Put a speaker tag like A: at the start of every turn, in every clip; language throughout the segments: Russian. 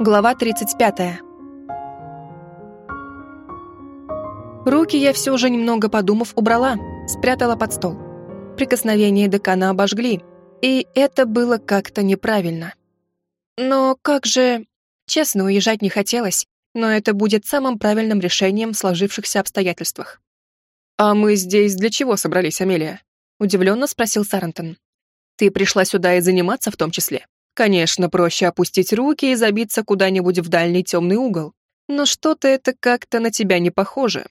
A: Глава 35. Руки я все же, немного подумав, убрала, спрятала под стол. Прикосновения декана обожгли, и это было как-то неправильно. Но как же... Честно, уезжать не хотелось, но это будет самым правильным решением в сложившихся обстоятельствах. «А мы здесь для чего собрались, Амелия?» — удивленно спросил Сарантон. «Ты пришла сюда и заниматься в том числе?» Конечно, проще опустить руки и забиться куда-нибудь в дальний темный угол. Но что-то это как-то на тебя не похоже.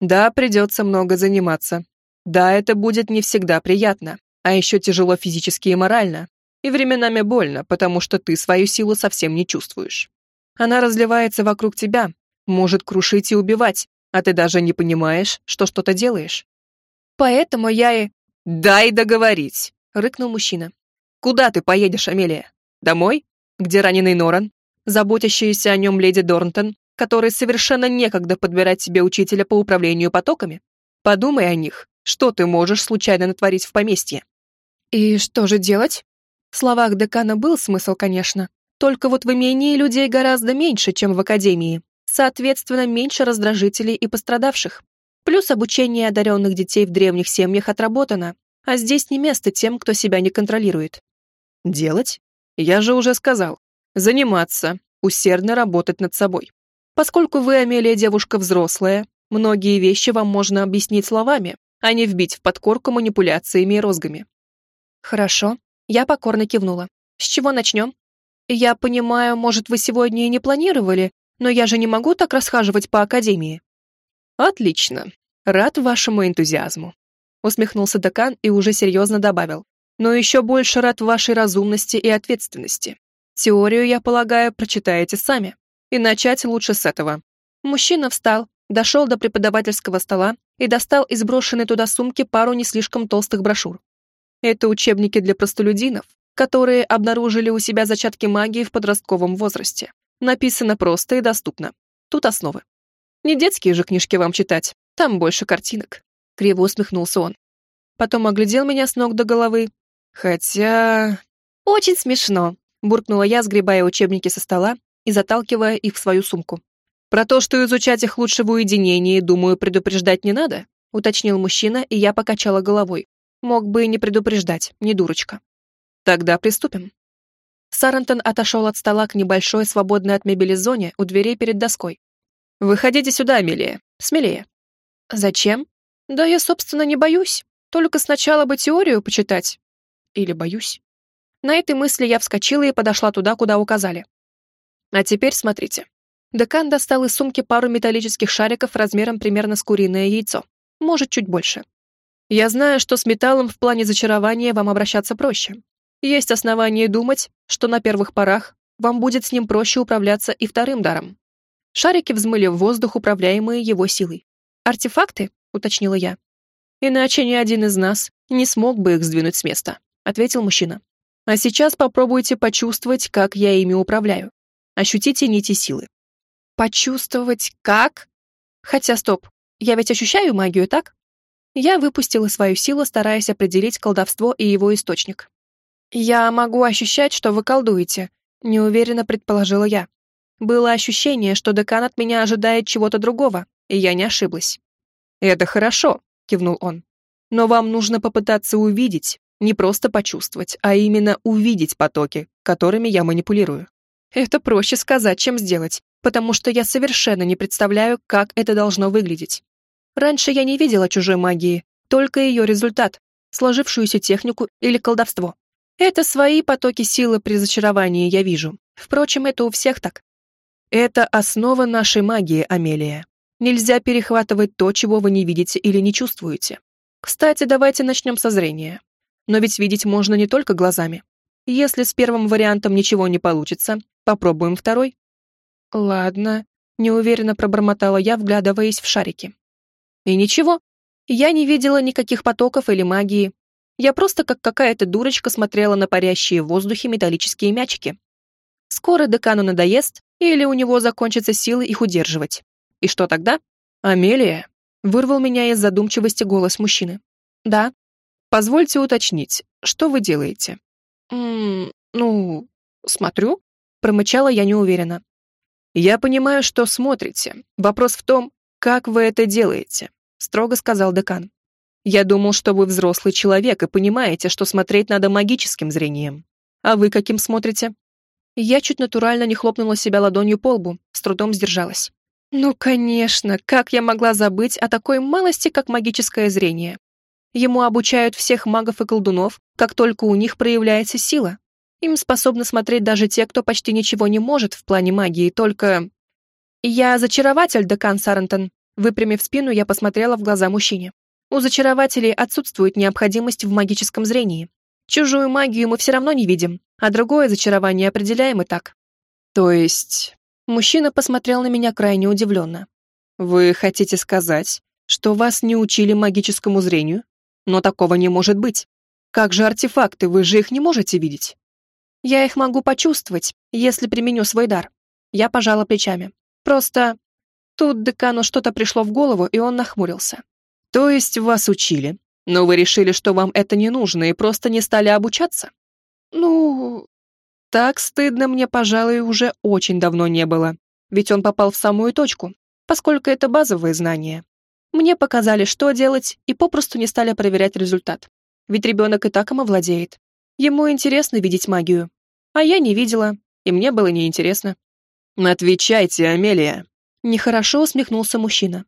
A: Да, придется много заниматься. Да, это будет не всегда приятно, а еще тяжело физически и морально. И временами больно, потому что ты свою силу совсем не чувствуешь. Она разливается вокруг тебя, может крушить и убивать, а ты даже не понимаешь, что что-то делаешь. Поэтому я и... «Дай договорить!» — рыкнул мужчина. Куда ты поедешь, Амелия? Домой? Где раненый Норан? Заботящаяся о нем леди Дорнтон, которой совершенно некогда подбирать себе учителя по управлению потоками? Подумай о них. Что ты можешь случайно натворить в поместье? И что же делать? В словах декана был смысл, конечно. Только вот в имении людей гораздо меньше, чем в академии. Соответственно, меньше раздражителей и пострадавших. Плюс обучение одаренных детей в древних семьях отработано, а здесь не место тем, кто себя не контролирует. Делать? Я же уже сказал. Заниматься, усердно работать над собой. Поскольку вы, Амелия, девушка взрослая, многие вещи вам можно объяснить словами, а не вбить в подкорку манипуляциями и розгами. Хорошо, я покорно кивнула. С чего начнем? Я понимаю, может, вы сегодня и не планировали, но я же не могу так расхаживать по академии. Отлично. Рад вашему энтузиазму. Усмехнулся декан и уже серьезно добавил но еще больше рад вашей разумности и ответственности. Теорию, я полагаю, прочитаете сами. И начать лучше с этого. Мужчина встал, дошел до преподавательского стола и достал из брошенной туда сумки пару не слишком толстых брошюр. Это учебники для простолюдинов, которые обнаружили у себя зачатки магии в подростковом возрасте. Написано просто и доступно. Тут основы. Не детские же книжки вам читать, там больше картинок. Криво усмехнулся он. Потом оглядел меня с ног до головы Хотя... Очень смешно, буркнула я, сгребая учебники со стола и заталкивая их в свою сумку. Про то, что изучать их лучше в уединении, думаю, предупреждать не надо, уточнил мужчина, и я покачала головой. Мог бы и не предупреждать, не дурочка. Тогда приступим. Сарантон отошел от стола к небольшой, свободной от мебели зоне у дверей перед доской. «Выходите сюда, Амелия. Смелее». «Зачем?» «Да я, собственно, не боюсь. Только сначала бы теорию почитать, или боюсь? На этой мысли я вскочила и подошла туда, куда указали. А теперь смотрите. Декан достал из сумки пару металлических шариков размером примерно с куриное яйцо. Может, чуть больше. Я знаю, что с металлом в плане зачарования вам обращаться проще. Есть основания думать, что на первых порах вам будет с ним проще управляться и вторым даром. Шарики взмыли в воздух, управляемые его силой. «Артефакты?» — уточнила я. «Иначе ни один из нас не смог бы их сдвинуть с места» ответил мужчина. А сейчас попробуйте почувствовать, как я ими управляю. Ощутите нити силы. Почувствовать как? Хотя стоп, я ведь ощущаю магию, так? Я выпустила свою силу, стараясь определить колдовство и его источник. «Я могу ощущать, что вы колдуете», — неуверенно предположила я. Было ощущение, что декан от меня ожидает чего-то другого, и я не ошиблась. «Это хорошо», — кивнул он. «Но вам нужно попытаться увидеть, не просто почувствовать, а именно увидеть потоки, которыми я манипулирую. Это проще сказать, чем сделать, потому что я совершенно не представляю, как это должно выглядеть. Раньше я не видела чужой магии, только ее результат, сложившуюся технику или колдовство. Это свои потоки силы при зачаровании я вижу. Впрочем, это у всех так. Это основа нашей магии, Амелия. Нельзя перехватывать то, чего вы не видите или не чувствуете. Кстати, давайте начнем со зрения. Но ведь видеть можно не только глазами. Если с первым вариантом ничего не получится, попробуем второй. Ладно, неуверенно пробормотала я, вглядываясь в шарики. И ничего. Я не видела никаких потоков или магии. Я просто как какая-то дурочка смотрела на парящие в воздухе металлические мячики. Скоро декану надоест, или у него закончатся силы их удерживать. И что тогда? Амелия, вырвал меня из задумчивости голос мужчины. Да, Позвольте уточнить, что вы делаете? Ммм, ну, смотрю. Промычала я неуверенно.
B: «Я понимаю, что смотрите. Вопрос в том, как вы это делаете», — строго сказал декан. «Я думал, что вы взрослый человек и понимаете, что смотреть надо магическим зрением. А вы каким смотрите?»
A: Я чуть натурально не хлопнула себя ладонью по лбу, с трудом сдержалась. Ну, конечно, как я могла забыть о такой малости, как магическое зрение? Ему обучают всех магов и колдунов, как только у них проявляется сила. Им способны смотреть даже те, кто почти ничего не может в плане магии, только... Я зачарователь, декан Сарантон. Выпрямив спину, я посмотрела в глаза мужчине. У зачарователей отсутствует необходимость в магическом зрении. Чужую магию мы все равно не видим, а другое зачарование определяем и так.
B: То есть...
A: Мужчина посмотрел на меня крайне удивленно.
B: Вы хотите сказать, что вас не учили магическому зрению? Но такого не может быть. Как же артефакты, вы же их не можете видеть?
A: Я их могу почувствовать, если применю свой дар. Я пожала плечами. Просто... Тут декану что-то пришло в голову, и он нахмурился.
B: То есть вас учили, но вы решили, что вам это не нужно, и просто не стали обучаться?
A: Ну... Так стыдно мне, пожалуй, уже очень давно не было. Ведь он попал в самую точку, поскольку это базовые знания. Мне показали, что делать, и попросту не стали проверять результат. Ведь ребенок и так им овладеет. Ему интересно видеть магию, а я не видела, и мне было неинтересно.
B: «Отвечайте, Амелия!»
A: Нехорошо усмехнулся мужчина.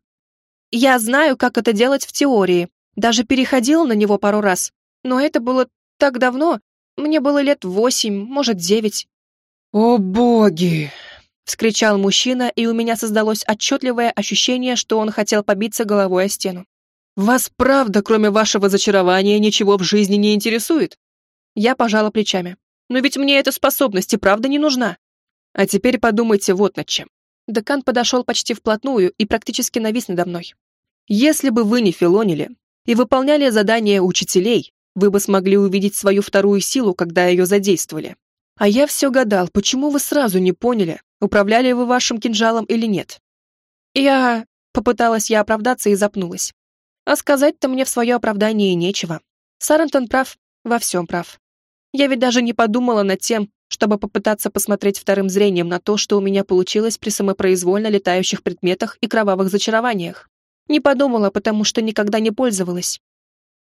A: «Я знаю, как это делать в теории, даже переходила на него пару раз, но это было так давно, мне было лет восемь, может, девять».
B: «О боги!»
A: — вскричал мужчина, и у меня создалось отчетливое ощущение, что он хотел побиться головой о стену.
B: «Вас правда, кроме вашего зачарования, ничего в жизни не интересует?»
A: Я пожала плечами. Но ведь мне эта способность и правда не нужна.
B: А теперь подумайте вот над чем.
A: Декан подошел почти вплотную и практически навис надо мной.
B: Если бы вы не филонили и выполняли задания учителей, вы бы смогли увидеть свою вторую силу, когда ее задействовали. А я все гадал, почему вы сразу не поняли, управляли вы вашим кинжалом или нет.
A: Я... Попыталась я оправдаться и запнулась. А сказать-то мне в свое оправдание нечего. Сарантон прав, во всем прав. Я ведь даже не подумала над тем, чтобы попытаться посмотреть вторым зрением на то, что у меня получилось при самопроизвольно летающих предметах и кровавых зачарованиях. Не подумала, потому что никогда не пользовалась.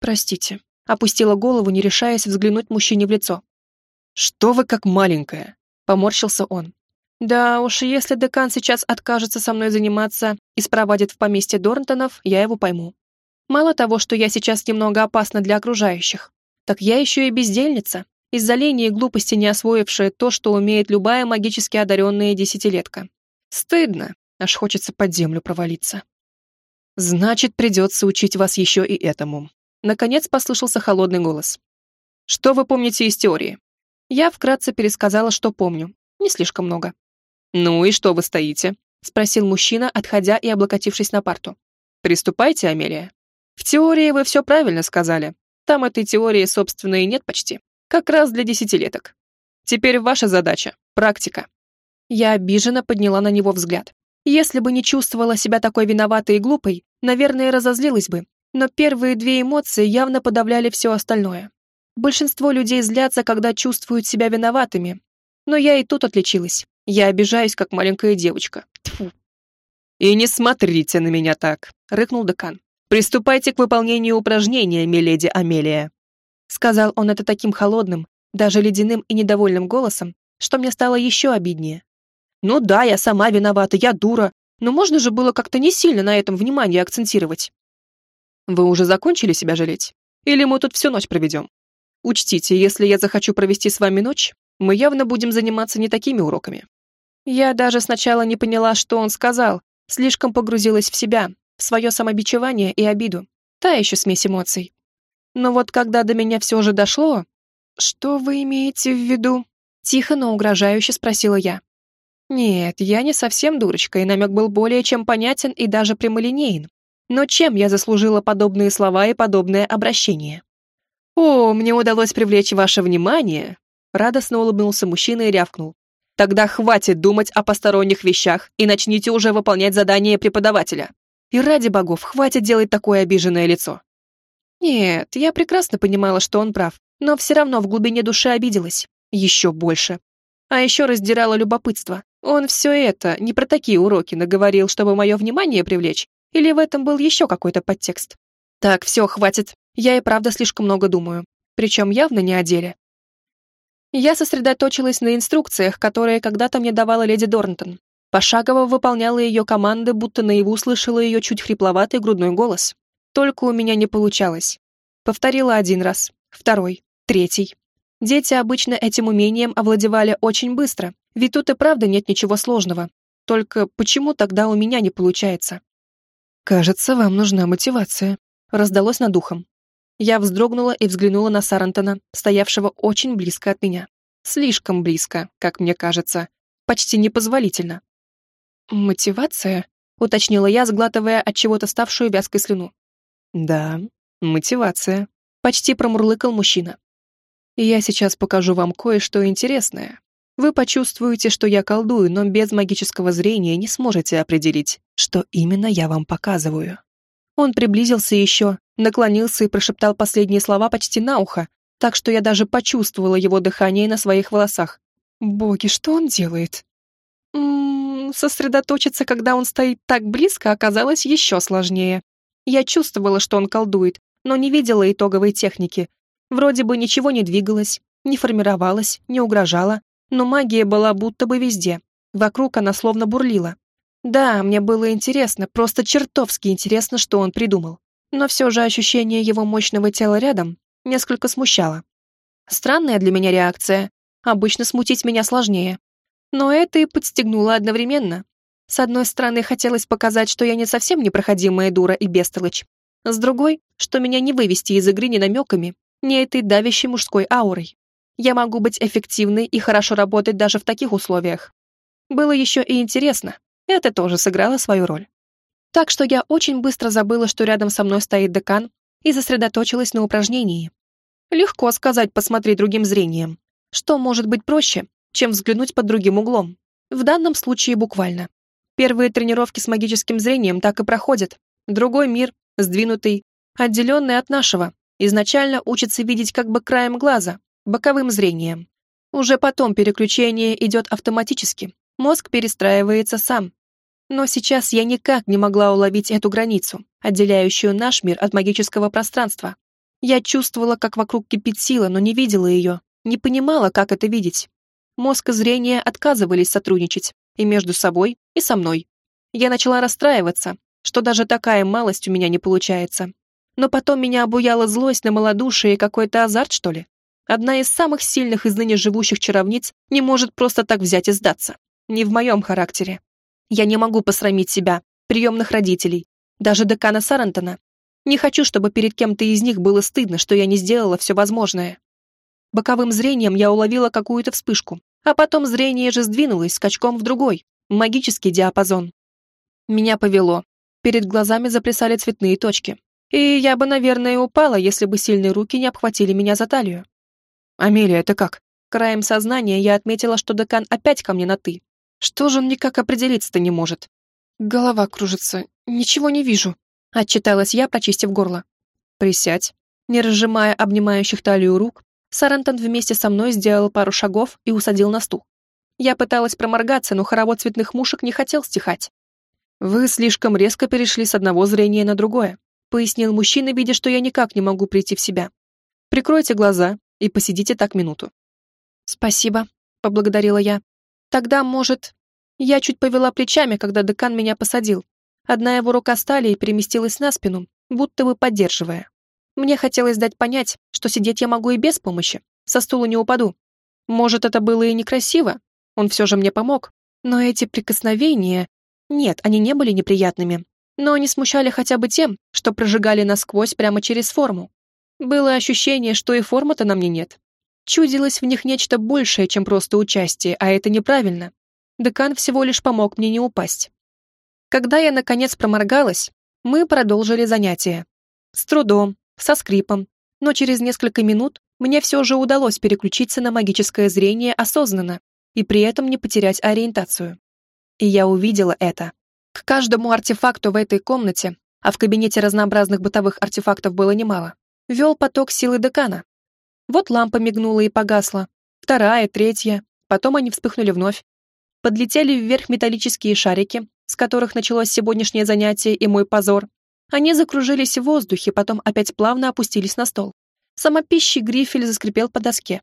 A: Простите. Опустила голову, не решаясь взглянуть мужчине в лицо.
B: «Что вы как маленькая?» — поморщился он.
A: «Да уж, если декан сейчас откажется со мной заниматься и спровадит в поместье Дорнтонов, я его пойму. Мало того, что я сейчас немного опасна для окружающих, так я еще и бездельница, из-за лени и глупости не освоившая то, что умеет любая магически одаренная десятилетка. Стыдно, аж хочется под землю провалиться.
B: Значит, придется учить вас еще и этому.
A: Наконец послышался холодный голос.
B: Что вы помните из теории?
A: Я вкратце пересказала, что помню. Не слишком много.
B: Ну и что вы стоите?
A: Спросил мужчина, отходя и облокотившись на парту.
B: Приступайте, Амелия.
A: В теории вы все правильно сказали. Там этой теории, собственно, и нет почти. Как раз для десятилеток. Теперь ваша задача — практика». Я обиженно подняла на него взгляд. Если бы не чувствовала себя такой виноватой и глупой, наверное, разозлилась бы, но первые две эмоции явно подавляли все остальное. Большинство людей злятся, когда чувствуют себя виноватыми. Но я и тут отличилась. Я обижаюсь, как маленькая девочка. Тьфу.
B: «И не смотрите на меня так», — рыкнул декан. «Приступайте к выполнению упражнения, миледи Амелия».
A: Сказал он это таким холодным, даже ледяным и недовольным голосом, что мне стало еще обиднее. Ну да, я сама виновата, я дура, но можно же было как-то не сильно на этом внимание акцентировать.
B: Вы уже закончили себя жалеть? Или мы тут всю ночь проведем? Учтите, если я захочу провести с вами ночь, мы явно будем заниматься не такими уроками.
A: Я даже сначала не поняла, что он сказал, слишком погрузилась в себя, в свое самобичевание и обиду. Та еще смесь эмоций. Но вот когда до меня все же дошло... «Что вы имеете в виду?» Тихо, но угрожающе спросила я. Нет, я не совсем дурочка, и намек был более чем понятен и даже прямолинеен. Но чем я заслужила подобные слова и подобное обращение? «О, мне удалось привлечь ваше внимание!» Радостно улыбнулся мужчина и рявкнул. «Тогда хватит думать о посторонних вещах и начните уже выполнять задание преподавателя. И ради богов, хватит делать такое обиженное лицо. Нет, я прекрасно понимала, что он прав, но все равно в глубине души обиделась. Еще больше. А еще раздирало любопытство. Он все это, не про такие уроки, наговорил, чтобы мое внимание привлечь? Или в этом был еще какой-то подтекст? Так, все, хватит. Я и правда слишком много думаю. Причем явно не о деле. Я сосредоточилась на инструкциях, которые когда-то мне давала леди Дорнтон. Пошагово выполняла ее команды, будто наяву слышала ее чуть хрипловатый грудной голос. Только у меня не получалось. Повторила один раз, второй, третий. Дети обычно этим умением овладевали очень быстро, ведь тут и правда нет ничего сложного. Только почему тогда у меня не получается? «Кажется, вам нужна мотивация», — раздалось над ухом. Я вздрогнула и взглянула на Сарантона, стоявшего очень близко от меня. Слишком близко, как мне кажется. Почти непозволительно. «Мотивация?» — уточнила я, сглатывая от чего-то ставшую вязкой слюну. «Да, мотивация», — почти промурлыкал мужчина. «Я сейчас покажу вам кое-что интересное. Вы почувствуете, что я колдую, но без магического зрения не сможете определить, что именно я вам показываю». Он приблизился еще, наклонился и прошептал последние слова почти на ухо, так что я даже почувствовала его дыхание на своих волосах. Боги, что он делает? М -м, сосредоточиться, когда он стоит так близко, оказалось еще сложнее. Я чувствовала, что он колдует, но не видела итоговой техники. Вроде бы ничего не двигалось, не формировалось, не угрожало, но магия была будто бы везде. Вокруг она словно бурлила. Да, мне было интересно, просто чертовски интересно, что он придумал. Но все же ощущение его мощного тела рядом несколько смущало. Странная для меня реакция. Обычно смутить меня сложнее. Но это и подстегнуло одновременно. С одной стороны, хотелось показать, что я не совсем непроходимая дура и бестолочь. С другой, что меня не вывести из игры ни намеками, ни этой давящей мужской аурой. Я могу быть эффективной и хорошо работать даже в таких условиях. Было еще и интересно, это тоже сыграло свою роль. Так что я очень быстро забыла, что рядом со мной стоит декан, и сосредоточилась на упражнении. Легко сказать «посмотри другим зрением». Что может быть проще, чем взглянуть под другим углом? В данном случае буквально. Первые тренировки с магическим зрением так и проходят. Другой мир, сдвинутый, отделенный от нашего, изначально учится видеть как бы краем глаза, боковым зрением. Уже потом переключение идет автоматически, Мозг перестраивается сам. Но сейчас я никак не могла уловить эту границу, отделяющую наш мир от магического пространства. Я чувствовала, как вокруг кипит сила, но не видела ее, не понимала, как это видеть. Мозг и зрение отказывались сотрудничать, и между собой, и со мной. Я начала расстраиваться, что даже такая малость у меня не получается. Но потом меня обуяла злость на малодушие и какой-то азарт, что ли. Одна из самых сильных из ныне живущих чаровниц не может просто так взять и сдаться. Не в моем характере. Я не могу посрамить себя, приемных родителей, даже декана Сарантона. Не хочу, чтобы перед кем-то из них было стыдно, что я не сделала все возможное. Боковым зрением я уловила какую-то вспышку, а потом зрение же сдвинулось скачком в другой, магический диапазон. Меня повело. Перед глазами заплясали цветные точки. И я бы, наверное, упала, если бы сильные руки не обхватили меня за талию. «Амелия, это как?» Краем сознания я отметила, что декан опять ко мне на «ты». Что же он никак определиться-то не может? Голова кружится, ничего не вижу. Отчиталась я, почистив горло. Присядь. Не разжимая обнимающих талию рук, Сарантон вместе со мной сделал пару шагов и усадил на стул. Я пыталась проморгаться, но хоровод цветных мушек не хотел стихать. «Вы слишком резко перешли с одного зрения на другое», пояснил мужчина, видя, что я никак не могу прийти в себя. «Прикройте глаза и посидите так минуту». «Спасибо», — поблагодарила я. Тогда, может... Я чуть повела плечами, когда декан меня посадил. Одна его рука стали и переместилась на спину, будто бы поддерживая. Мне хотелось дать понять, что сидеть я могу и без помощи, со стула не упаду. Может, это было и некрасиво, он все же мне помог. Но эти прикосновения... Нет, они не были неприятными, но они смущали хотя бы тем, что прожигали насквозь прямо через форму. Было ощущение, что и формы-то на мне нет. Чудилось в них нечто большее, чем просто участие, а это неправильно. Декан всего лишь помог мне не упасть. Когда я, наконец, проморгалась, мы продолжили занятие. С трудом, со скрипом, но через несколько минут мне все же удалось переключиться на магическое зрение осознанно и при этом не потерять ориентацию. И я увидела это. К каждому артефакту в этой комнате, а в кабинете разнообразных бытовых артефактов было немало, вел поток силы декана, вот лампа мигнула и погасла. Вторая, третья.
B: потом они вспыхнули вновь. Подлетели вверх металлические шарики, с которых началось сегодняшнее занятие и мой позор. Они закружились в воздухе, потом опять плавно опустились на стол. Самопищий грифель заскрипел по доске.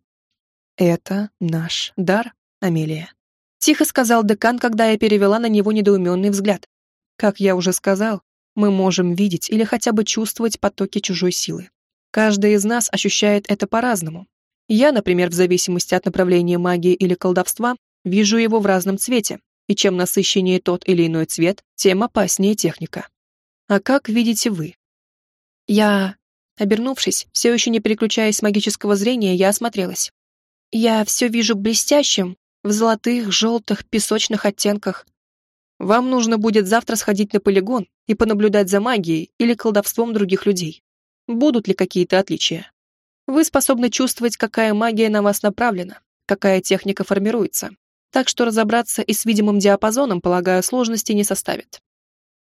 B: «Это наш дар, Амелия», — тихо сказал декан, когда я перевела на него недоуменный взгляд. «Как я уже сказал, мы можем видеть или хотя бы чувствовать потоки чужой силы. Каждый из нас ощущает это по-разному. Я, например, в зависимости от направления магии или колдовства, вижу его в разном цвете, и чем насыщеннее тот или иной цвет, тем опаснее техника. А как видите вы? Я, обернувшись, все еще не переключаясь с магического зрения, я осмотрелась. Я все вижу блестящим, в золотых, желтых, песочных оттенках. Вам нужно будет завтра сходить на полигон и понаблюдать за магией или колдовством других людей. Будут ли какие-то отличия? Вы способны чувствовать, какая магия на вас направлена, какая техника формируется. Так что разобраться и с видимым диапазоном, полагаю, сложности не составит.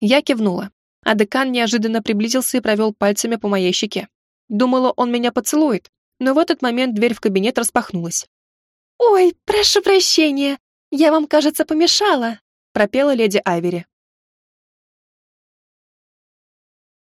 B: Я кивнула, а декан неожиданно приблизился и провел пальцами по моей щеке. Думала, он меня поцелует, но в этот момент дверь в кабинет распахнулась.
A: «Ой, прошу прощения, я вам, кажется, помешала»,
B: пропела леди Айвери.